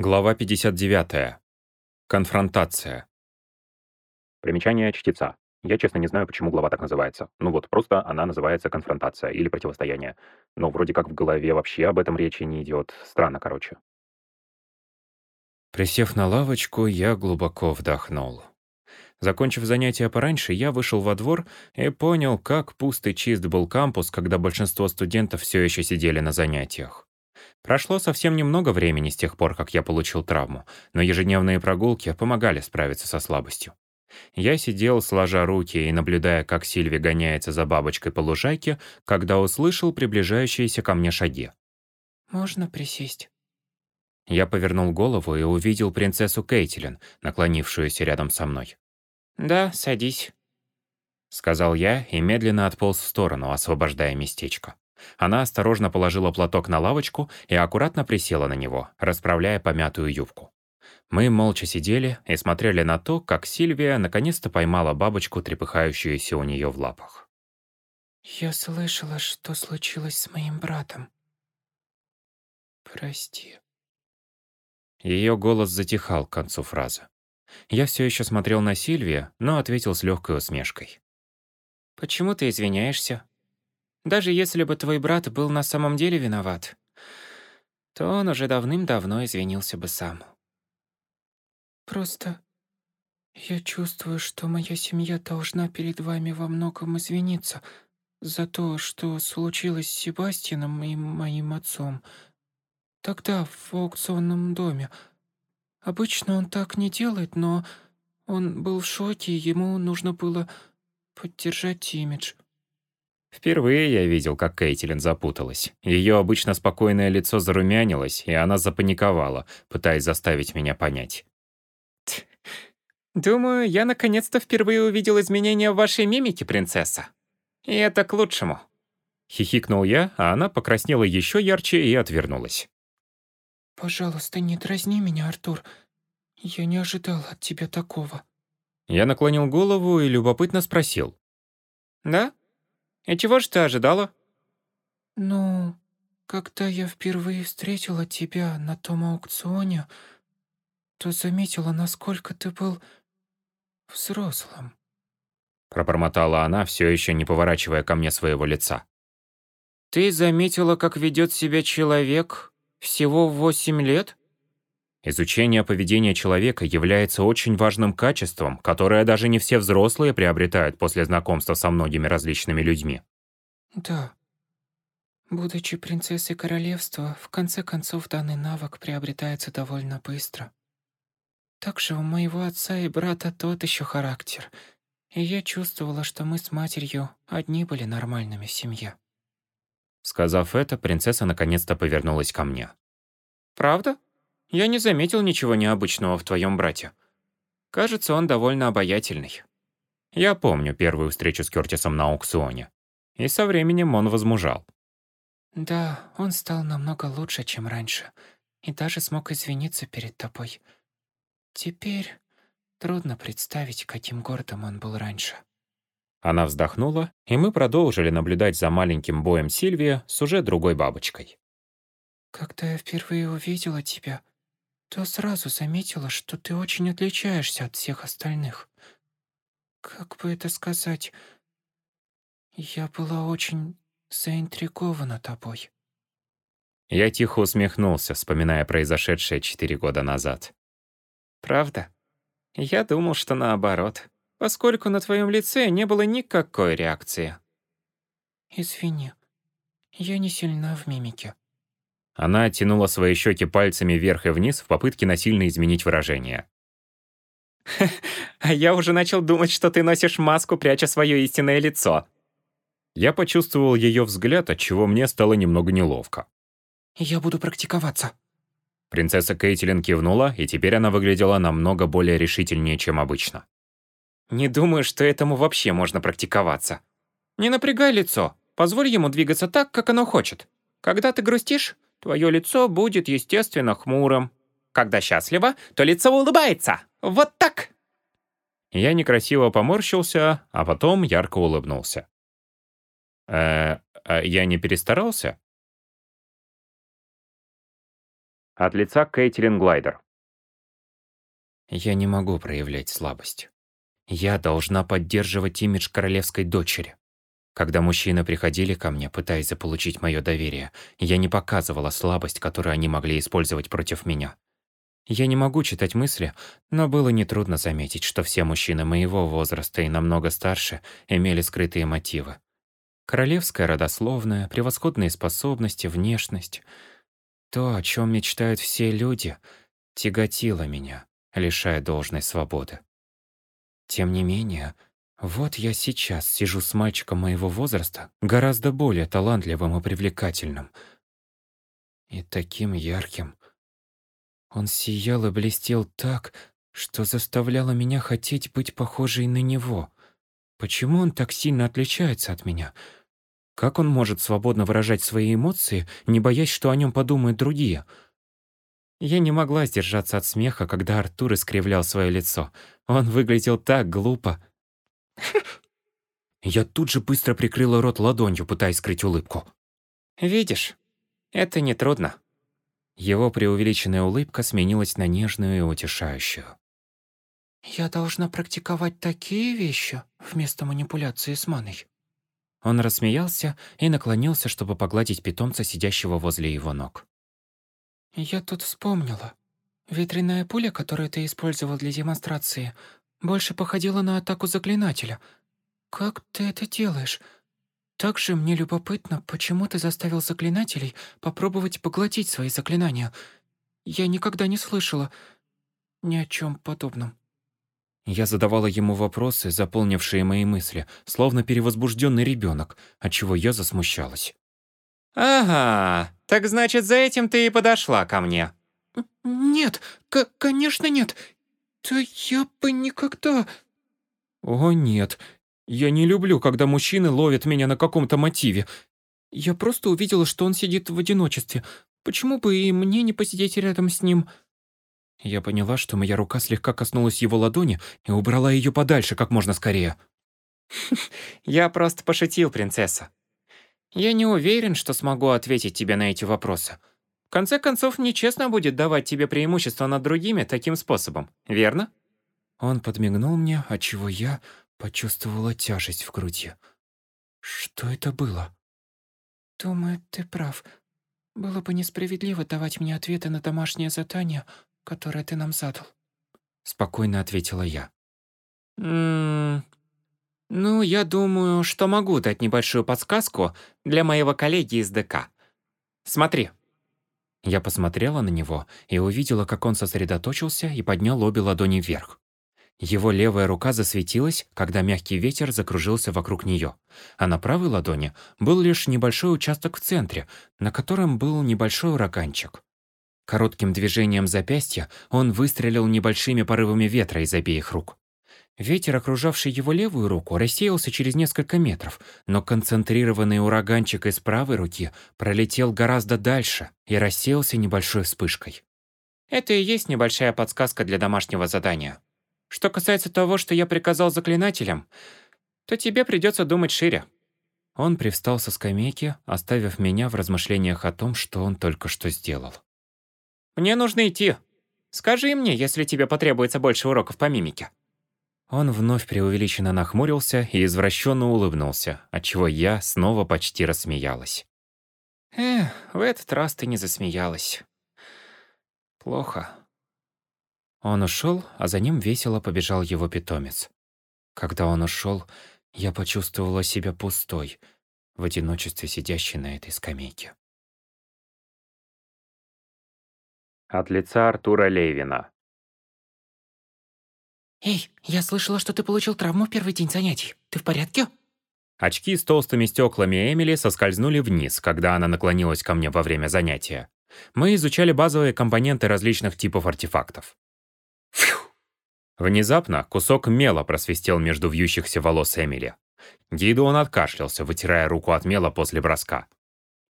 Глава 59. Конфронтация. Примечание чтеца. Я, честно, не знаю, почему глава так называется. Ну вот, просто она называется «Конфронтация» или «Противостояние». Но вроде как в голове вообще об этом речи не идет. Странно, короче. Присев на лавочку, я глубоко вдохнул. Закончив занятия пораньше, я вышел во двор и понял, как пуст и чист был кампус, когда большинство студентов все еще сидели на занятиях. Прошло совсем немного времени с тех пор, как я получил травму, но ежедневные прогулки помогали справиться со слабостью. Я сидел, сложа руки и наблюдая, как Сильви гоняется за бабочкой по лужайке, когда услышал приближающиеся ко мне шаги. «Можно присесть?» Я повернул голову и увидел принцессу Кейтилин, наклонившуюся рядом со мной. «Да, садись», — сказал я и медленно отполз в сторону, освобождая местечко. Она осторожно положила платок на лавочку и аккуратно присела на него, расправляя помятую юбку. Мы молча сидели и смотрели на то, как Сильвия наконец-то поймала бабочку, трепыхающуюся у нее в лапах. «Я слышала, что случилось с моим братом. Прости». Ее голос затихал к концу фразы. Я все еще смотрел на Сильвию, но ответил с легкой усмешкой. «Почему ты извиняешься? Даже если бы твой брат был на самом деле виноват, то он уже давным-давно извинился бы сам. Просто я чувствую, что моя семья должна перед вами во многом извиниться за то, что случилось с Себастьяном и моим отцом. Тогда в аукционном доме. Обычно он так не делает, но он был в шоке, ему нужно было поддержать имидж. Впервые я видел, как Кейтилин запуталась. Ее обычно спокойное лицо зарумянилось, и она запаниковала, пытаясь заставить меня понять. «Думаю, я наконец-то впервые увидел изменения в вашей мимике, принцесса. И это к лучшему». Хихикнул я, а она покраснела еще ярче и отвернулась. «Пожалуйста, не дразни меня, Артур. Я не ожидал от тебя такого». Я наклонил голову и любопытно спросил. «Да? И чего же ты ожидала?» «Ну, когда я впервые встретила тебя на том аукционе, то заметила, насколько ты был взрослым». Пробормотала она, все еще не поворачивая ко мне своего лица. «Ты заметила, как ведет себя человек всего в восемь лет?» Изучение поведения человека является очень важным качеством, которое даже не все взрослые приобретают после знакомства со многими различными людьми. Да. Будучи принцессой королевства, в конце концов данный навык приобретается довольно быстро. Также у моего отца и брата тот еще характер, и я чувствовала, что мы с матерью одни были нормальными в семье. Сказав это, принцесса наконец-то повернулась ко мне. «Правда?» Я не заметил ничего необычного в твоем брате. Кажется, он довольно обаятельный. Я помню первую встречу с Кёртисом на аукционе. И со временем он возмужал. Да, он стал намного лучше, чем раньше. И даже смог извиниться перед тобой. Теперь трудно представить, каким гордым он был раньше. Она вздохнула, и мы продолжили наблюдать за маленьким боем Сильвия с уже другой бабочкой. «Когда я впервые увидела тебя, то сразу заметила, что ты очень отличаешься от всех остальных. Как бы это сказать? Я была очень заинтригована тобой. Я тихо усмехнулся, вспоминая произошедшее четыре года назад. «Правда? Я думал, что наоборот, поскольку на твоем лице не было никакой реакции». «Извини, я не сильна в мимике», она оттянула свои щеки пальцами вверх и вниз в попытке насильно изменить выражение. «А я уже начал думать, что ты носишь маску, пряча свое истинное лицо». Я почувствовал ее взгляд, от чего мне стало немного неловко. «Я буду практиковаться». Принцесса Кейтилин кивнула, и теперь она выглядела намного более решительнее, чем обычно. «Не думаю, что этому вообще можно практиковаться. Не напрягай лицо, позволь ему двигаться так, как оно хочет. Когда ты грустишь, твое лицо будет, естественно, хмурым. Когда счастливо, то лицо улыбается. Вот так!» Я некрасиво поморщился, а потом ярко улыбнулся. «Э, а я не перестарался?» От лица Кейтилин Глайдер. «Я не могу проявлять слабость. Я должна поддерживать имидж королевской дочери. Когда мужчины приходили ко мне, пытаясь заполучить мое доверие, я не показывала слабость, которую они могли использовать против меня. Я не могу читать мысли, но было нетрудно заметить, что все мужчины моего возраста и намного старше имели скрытые мотивы. Королевская родословная, превосходные способности, внешность. То, о чем мечтают все люди, тяготило меня, лишая должной свободы. Тем не менее, вот я сейчас сижу с мальчиком моего возраста, гораздо более талантливым и привлекательным. И таким ярким. Он сиял и блестел так, что заставляло меня хотеть быть похожей на него. Почему он так сильно отличается от меня? Как он может свободно выражать свои эмоции, не боясь, что о нем подумают другие? Я не могла сдержаться от смеха, когда Артур искривлял свое лицо. Он выглядел так глупо, я тут же быстро прикрыла рот ладонью, пытаясь скрыть улыбку. «Видишь, это нетрудно». Его преувеличенная улыбка сменилась на нежную и утешающую. «Я должна практиковать такие вещи вместо манипуляции с маной». Он рассмеялся и наклонился, чтобы погладить питомца, сидящего возле его ног. «Я тут вспомнила. Ветряная пуля, которую ты использовал для демонстрации, больше походила на атаку заклинателя. Как ты это делаешь? Также мне любопытно, почему ты заставил заклинателей попробовать поглотить свои заклинания. Я никогда не слышала ни о чем подобном. Я задавала ему вопросы, заполнившие мои мысли, словно перевозбужденный ребенок, отчего я засмущалась. «Ага, так значит, за этим ты и подошла ко мне». «Нет, конечно нет. «Да я бы никогда...» «О, нет. Я не люблю, когда мужчины ловят меня на каком-то мотиве. Я просто увидела, что он сидит в одиночестве. Почему бы и мне не посидеть рядом с ним?» Я поняла, что моя рука слегка коснулась его ладони и убрала ее подальше как можно скорее. «Я просто пошутил, принцесса. Я не уверен, что смогу ответить тебе на эти вопросы. В конце концов, нечестно будет давать тебе преимущество над другими таким способом, верно? Он подмигнул мне, отчего я почувствовала тяжесть в груди. Что это было? Думаю, ты прав. Было бы несправедливо давать мне ответы на домашнее задание, которое ты нам задал. Спокойно ответила я. Ммм... Ну, я думаю, что могу дать небольшую подсказку для моего коллеги из ДК. Смотри. Я посмотрела на него и увидела, как он сосредоточился и поднял обе ладони вверх. Его левая рука засветилась, когда мягкий ветер закружился вокруг нее, а на правой ладони был лишь небольшой участок в центре, на котором был небольшой ураганчик. Коротким движением запястья он выстрелил небольшими порывами ветра из обеих рук. Ветер, окружавший его левую руку, рассеялся через несколько метров, но концентрированный ураганчик из правой руки пролетел гораздо дальше и рассеялся небольшой вспышкой. Это и есть небольшая подсказка для домашнего задания. Что касается того, что я приказал заклинателям, то тебе придется думать шире. Он привстал со скамейки, оставив меня в размышлениях о том, что он только что сделал. «Мне нужно идти. Скажи мне, если тебе потребуется больше уроков по мимике». Он вновь преувеличенно нахмурился и извращенно улыбнулся, отчего я снова почти рассмеялась. «Эх, в этот раз ты не засмеялась. Плохо». Он ушел, а за ним весело побежал его питомец. Когда он ушел, я почувствовала себя пустой, в одиночестве сидящей на этой скамейке. От лица Артура Левина. «Эй, я слышала, что ты получил травму в первый день занятий. Ты в порядке?» Очки с толстыми стеклами Эмили соскользнули вниз, когда она наклонилась ко мне во время занятия. Мы изучали базовые компоненты различных типов артефактов. Фью! Внезапно кусок мела просвистел между вьющихся волос Эмили. Гидеон откашлялся, вытирая руку от мела после броска.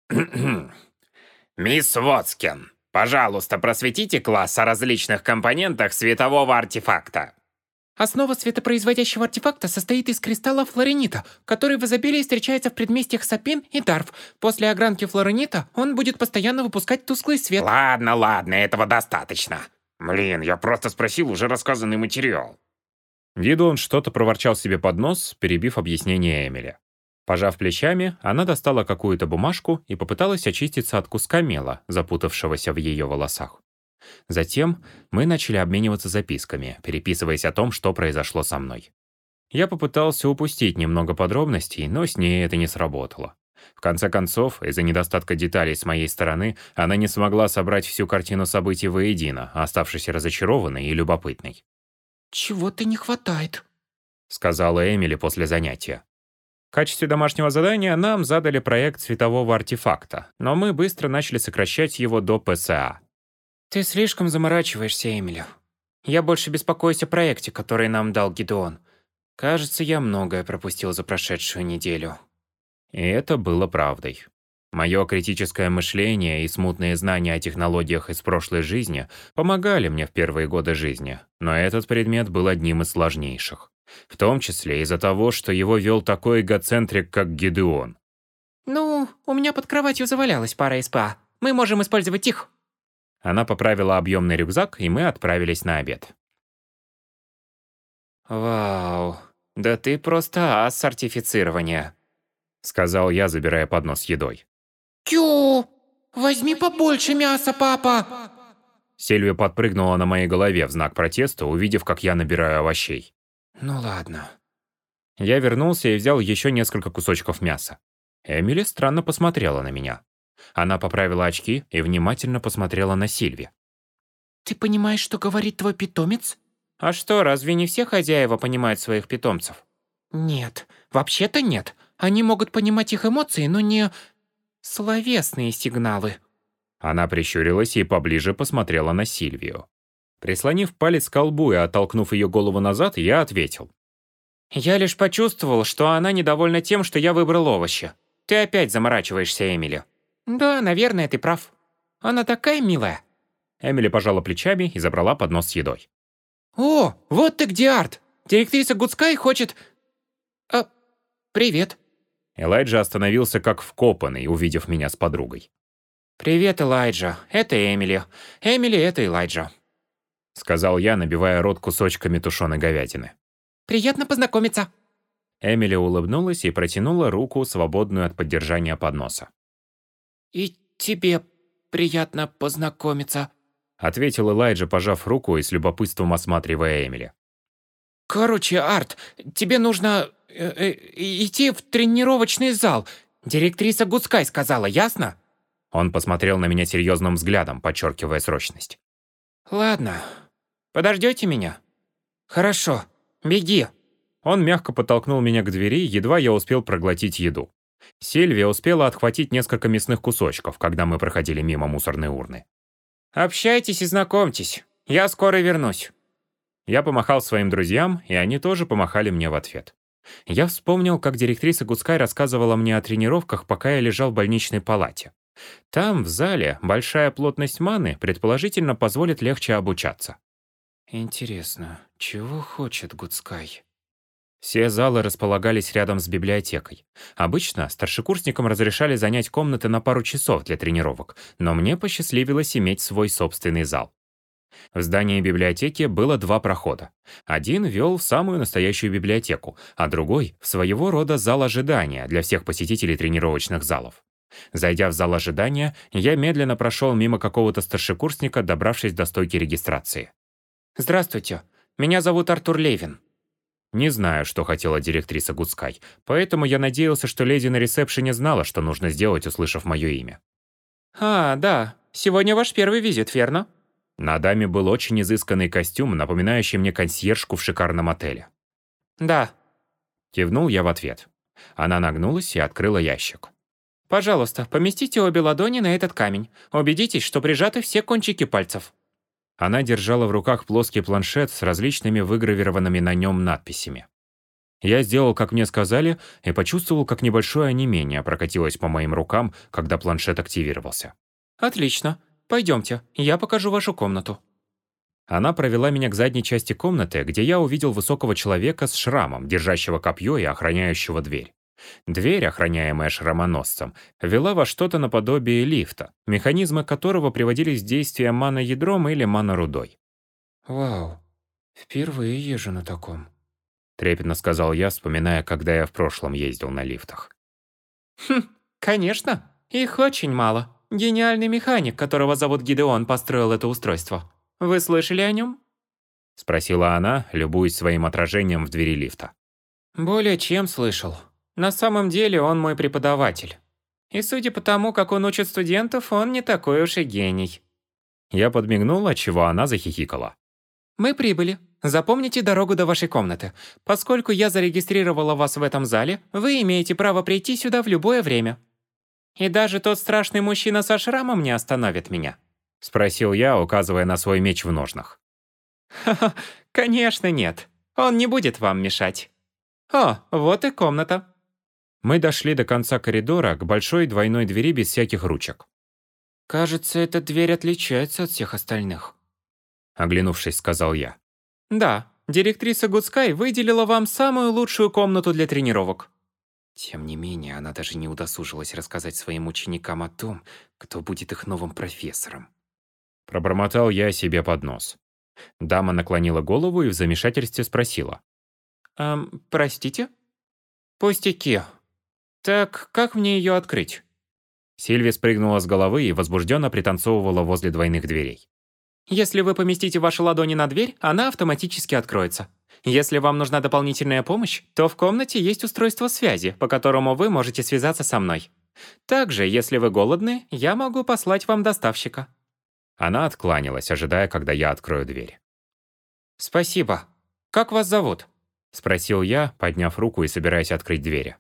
«Мисс Вотскин, пожалуйста, просветите класс о различных компонентах светового артефакта». Основа светопроизводящего артефакта состоит из кристалла флоренита, который в изобилии встречается в предместьях Сапин и Дарф. После огранки флоренита он будет постоянно выпускать тусклый свет. Ладно, ладно, этого достаточно. Блин, я просто спросил уже рассказанный материал. Гидеон что-то проворчал себе под нос, перебив объяснение Эмили. Пожав плечами, она достала какую-то бумажку и попыталась очиститься от куска мела, запутавшегося в ее волосах. Затем мы начали обмениваться записками, переписываясь о том, что произошло со мной. Я попытался упустить немного подробностей, но с ней это не сработало. В конце концов, из-за недостатка деталей с моей стороны, она не смогла собрать всю картину событий воедино, оставшись разочарованной и любопытной. «Чего-то не хватает», — сказала Эмили после занятия. В качестве домашнего задания нам задали проект светового артефакта, но мы быстро начали сокращать его до ПСА. «Ты слишком заморачиваешься, Эмили. Я больше беспокоюсь о проекте, который нам дал Гидеон. Кажется, я многое пропустил за прошедшую неделю». И это было правдой. Мое критическое мышление и смутные знания о технологиях из прошлой жизни помогали мне в первые годы жизни, но этот предмет был одним из сложнейших. В том числе из-за того, что его вел такой эгоцентрик, как Гидеон. «Ну, у меня под кроватью завалялась пара СПА. Мы можем использовать их». Она поправила объемный рюкзак, и мы отправились на обед. «Вау, да ты просто ас сертифицирования», — сказал я, забирая поднос с едой. «Тю, возьми побольше мяса, папа!» Сильвия подпрыгнула на моей голове в знак протеста, увидев, как я набираю овощей. «Ну ладно». Я вернулся и взял еще несколько кусочков мяса. Эмили странно посмотрела на меня. Она поправила очки и внимательно посмотрела на Сильви. «Ты понимаешь, что говорит твой питомец?» «А что, разве не все хозяева понимают своих питомцев?» «Нет, вообще-то нет. Они могут понимать их эмоции, но не словесные сигналы». Она прищурилась и поближе посмотрела на Сильвию. Прислонив палец к колбу и оттолкнув ее голову назад, я ответил. «Я лишь почувствовал, что она недовольна тем, что я выбрал овощи. Ты опять заморачиваешься, Эмили». «Да, наверное, ты прав. Она такая милая». Эмили пожала плечами и забрала поднос с едой. «О, вот ты где, Арт! Директриса Гудскай хочет... А, привет». Элайджа остановился как вкопанный, увидев меня с подругой. «Привет, Элайджа. Это Эмили. Эмили — это Элайджа», — сказал я, набивая рот кусочками тушеной говядины. «Приятно познакомиться». Эмили улыбнулась и протянула руку, свободную от поддержания подноса. «И тебе приятно познакомиться», — ответил Элайджа, пожав руку и с любопытством осматривая Эмили. «Короче, Арт, тебе нужно э -э идти в тренировочный зал. Директриса Гудскай сказала, ясно?» Он посмотрел на меня серьезным взглядом, подчеркивая срочность. «Ладно. Подождете меня?» «Хорошо. Беги». Он мягко подтолкнул меня к двери, едва я успел проглотить еду. Сильвия успела отхватить несколько мясных кусочков, когда мы проходили мимо мусорной урны. «Общайтесь и знакомьтесь. Я скоро вернусь». Я помахал своим друзьям, и они тоже помахали мне в ответ. Я вспомнил, как директриса Гудскай рассказывала мне о тренировках, пока я лежал в больничной палате. Там, в зале, большая плотность маны, предположительно, позволит легче обучаться. Интересно, чего хочет Гудскай? Все залы располагались рядом с библиотекой. Обычно старшекурсникам разрешали занять комнаты на пару часов для тренировок, но мне посчастливилось иметь свой собственный зал. В здании библиотеки было два прохода. Один вел в самую настоящую библиотеку, а другой — в своего рода зал ожидания для всех посетителей тренировочных залов. Зайдя в зал ожидания, я медленно прошел мимо какого-то старшекурсника, добравшись до стойки регистрации. «Здравствуйте, меня зовут Артур Левин», не знаю, что хотела директриса Гудскай, поэтому я надеялся, что леди на ресепшене знала, что нужно сделать, услышав мое имя. «А, да. Сегодня ваш первый визит, верно?» На даме был очень изысканный костюм, напоминающий мне консьержку в шикарном отеле. «Да». Кивнул я в ответ. Она нагнулась и открыла ящик. «Пожалуйста, поместите обе ладони на этот камень. Убедитесь, что прижаты все кончики пальцев». Она держала в руках плоский планшет с различными выгравированными на нем надписями. Я сделал, как мне сказали, и почувствовал, как небольшое онемение прокатилось по моим рукам, когда планшет активировался. «Отлично. Пойдемте, я покажу вашу комнату». Она провела меня к задней части комнаты, где я увидел высокого человека с шрамом, держащего копье и охраняющего дверь. Дверь, охраняемая шрамоносцем, вела во что-то наподобие лифта, механизмы которого приводились в действие маноядром или манорудой. «Вау, впервые езжу на таком», — трепетно сказал я, вспоминая, когда я в прошлом ездил на лифтах. «Хм, конечно. Их очень мало. Гениальный механик, которого зовут Гидеон, построил это устройство. Вы слышали о нем?» — спросила она, любуясь своим отражением в двери лифта. «Более чем слышал. На самом деле он мой преподаватель. И судя по тому, как он учит студентов, он не такой уж и гений». Я подмигнул, отчего она захихикала. «Мы прибыли. Запомните дорогу до вашей комнаты. Поскольку я зарегистрировала вас в этом зале, вы имеете право прийти сюда в любое время. И даже тот страшный мужчина со шрамом не остановит меня». — спросил я, указывая на свой меч в ножнах. «Ха-ха, конечно нет. Он не будет вам мешать. О, вот и комната». Мы дошли до конца коридора к большой двойной двери без всяких ручек. «Кажется, эта дверь отличается от всех остальных», — оглянувшись, сказал я. «Да, директриса Гудскай выделила вам самую лучшую комнату для тренировок». Тем не менее, она даже не удосужилась рассказать своим ученикам о том, кто будет их новым профессором. Пробормотал я себе под нос. Дама наклонила голову и в замешательстве спросила. «Эм, простите?» «Пустяки. Так как мне ее открыть?» Сильви спрыгнула с головы и возбужденно пританцовывала возле двойных дверей. «Если вы поместите ваши ладони на дверь, она автоматически откроется. Если вам нужна дополнительная помощь, то в комнате есть устройство связи, по которому вы можете связаться со мной. Также, если вы голодны, я могу послать вам доставщика». Она откланялась, ожидая, когда я открою дверь. «Спасибо. Как вас зовут?» — спросил я, подняв руку и собираясь открыть двери.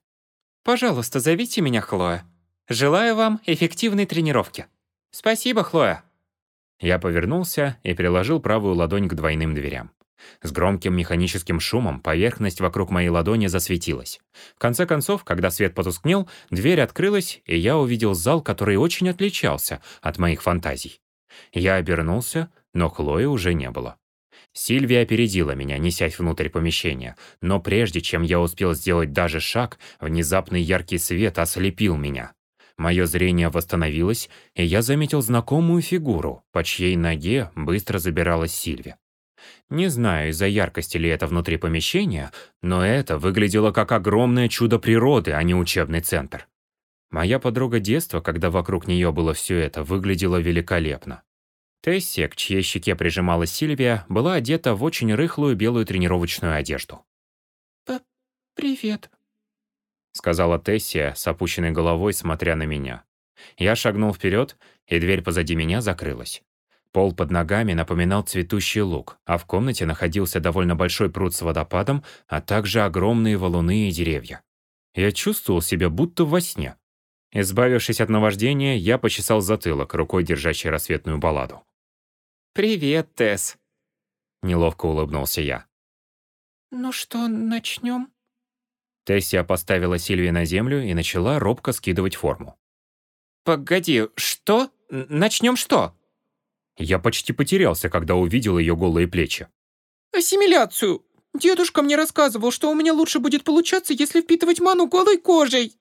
«Пожалуйста, зовите меня Хлоя. Желаю вам эффективной тренировки. Спасибо, Хлоя». Я повернулся и приложил правую ладонь к двойным дверям. С громким механическим шумом поверхность вокруг моей ладони засветилась. В конце концов, когда свет потускнел, дверь открылась, и я увидел зал, который очень отличался от моих фантазий. Я обернулся, но Хлои уже не было. Сильвия опередила меня, несясь внутрь помещения, но прежде чем я успел сделать даже шаг, внезапный яркий свет ослепил меня. Мое зрение восстановилось, и я заметил знакомую фигуру, по чьей ноге быстро забиралась Сильвия. Не знаю, из-за яркости ли это внутри помещения, но это выглядело как огромное чудо природы, а не учебный центр. Моя подруга детства, когда вокруг нее было все это, выглядела великолепно. Тессия, к чьей щеке прижималась Сильвия, была одета в очень рыхлую белую тренировочную одежду. «Привет», — сказала Тессия с опущенной головой, смотря на меня. Я шагнул вперед, и дверь позади меня закрылась. Пол под ногами напоминал цветущий луг, а в комнате находился довольно большой пруд с водопадом, а также огромные валуны и деревья. Я чувствовал себя будто во сне. Избавившись от наваждения, я почесал затылок, рукой держащей рассветную балладу. «Привет, Тесс», — неловко улыбнулся я. «Ну что, начнем?» Тессия поставила Сильви на землю и начала робко скидывать форму. «Погоди, что? Начнем что?» Я почти потерялся, когда увидел ее голые плечи. «Ассимиляцию! Дедушка мне рассказывал, что у меня лучше будет получаться, если впитывать ману голой кожей!»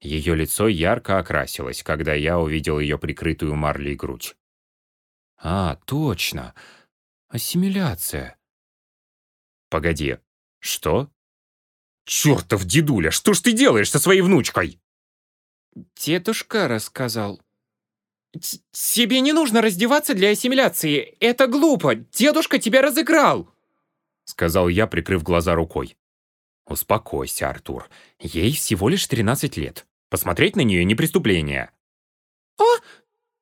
Ее лицо ярко окрасилось, когда я увидел ее прикрытую марлей грудь. «А, точно! Ассимиляция!» «Погоди, что?» «Чёртов дедуля, что ж ты делаешь со своей внучкой?» «Дедушка рассказал», «Тебе не нужно раздеваться для ассимиляции. Это глупо. Дедушка тебя разыграл!» Сказал я, прикрыв глаза рукой. «Успокойся, Артур. Ей всего лишь 13 лет. Посмотреть на нее не преступление». «А?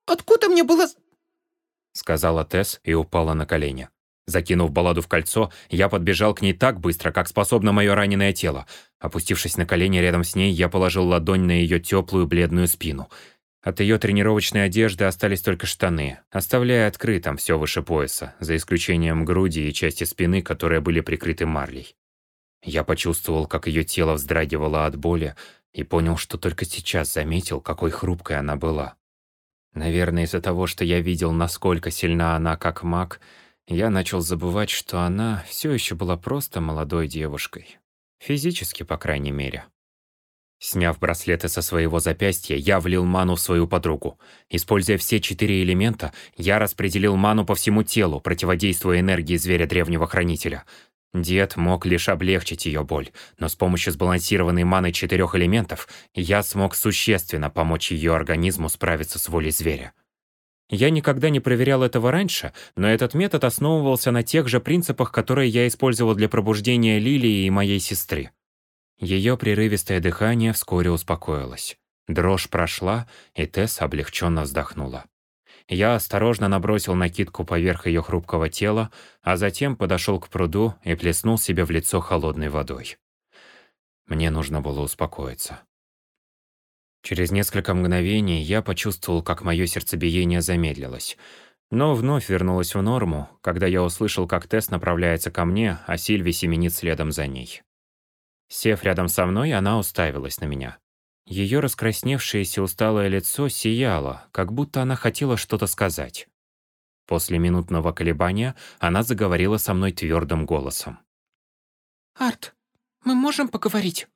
Откуда мне было...» Сказала Тесс и упала на колени. Закинув балладу в кольцо, я подбежал к ней так быстро, как способно мое раненое тело. Опустившись на колени рядом с ней, я положил ладонь на ее теплую бледную спину — от ее тренировочной одежды остались только штаны, оставляя открытым все выше пояса, за исключением груди и части спины, которые были прикрыты марлей. Я почувствовал, как ее тело вздрагивало от боли, и понял, что только сейчас заметил, какой хрупкой она была. Наверное, из-за того, что я видел, насколько сильна она как маг, я начал забывать, что она все еще была просто молодой девушкой. Физически, по крайней мере. Сняв браслеты со своего запястья, я влил ману в свою подругу. Используя все четыре элемента, я распределил ману по всему телу, противодействуя энергии зверя древнего хранителя. Дед мог лишь облегчить ее боль, но с помощью сбалансированной маны четырех элементов я смог существенно помочь ее организму справиться с волей зверя. Я никогда не проверял этого раньше, но этот метод основывался на тех же принципах, которые я использовал для пробуждения Лилии и моей сестры. Ее прерывистое дыхание вскоре успокоилось. Дрожь прошла, и Тесс облегченно вздохнула. Я осторожно набросил накидку поверх ее хрупкого тела, а затем подошел к пруду и плеснул себе в лицо холодной водой. Мне нужно было успокоиться. Через несколько мгновений я почувствовал, как мое сердцебиение замедлилось. Но вновь вернулось в норму, когда я услышал, как Тесс направляется ко мне, а Сильви семенит следом за ней. Сев рядом со мной, она уставилась на меня. Ее раскрасневшееся усталое лицо сияло, как будто она хотела что-то сказать. После минутного колебания она заговорила со мной твердым голосом. «Арт, мы можем поговорить?»